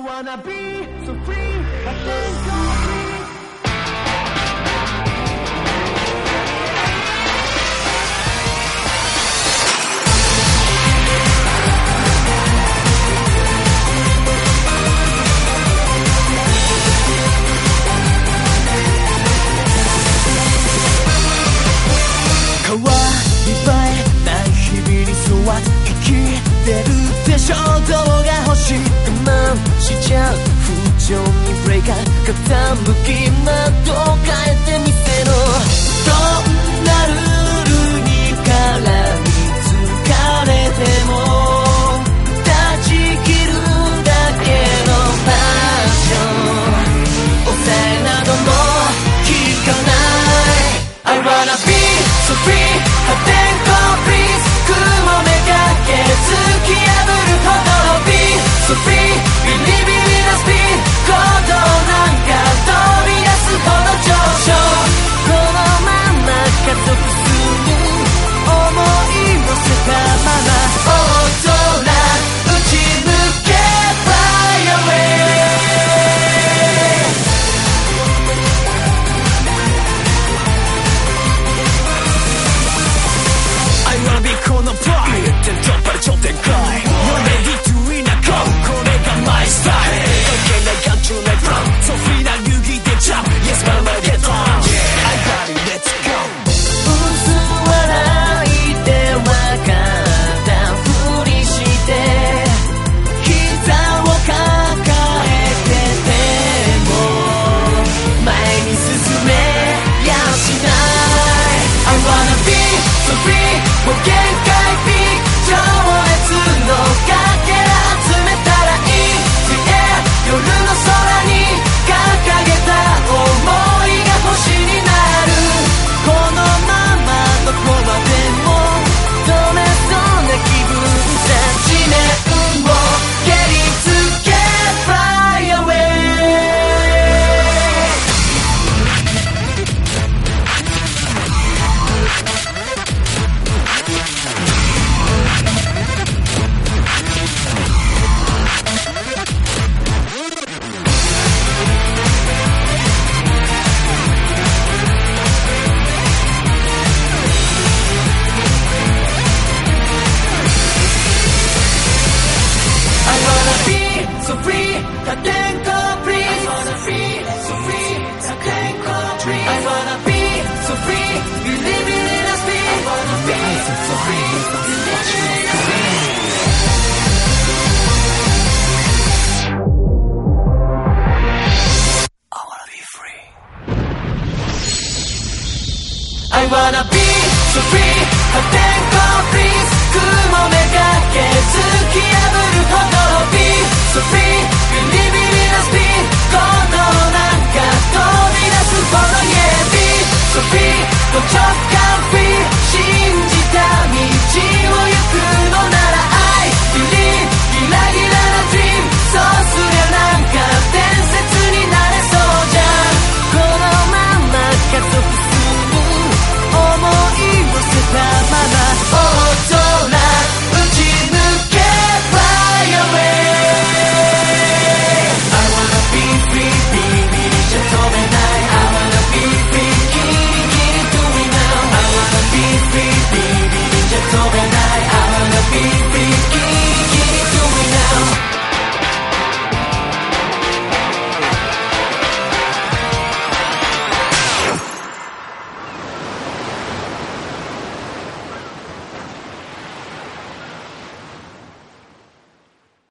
wanna be so free. I 傾きなど変えてみせろ。どんなルールにからみつかれても断ち切るだけのパッション。抑えなども効かない。I wanna be so free. I wanna be so free.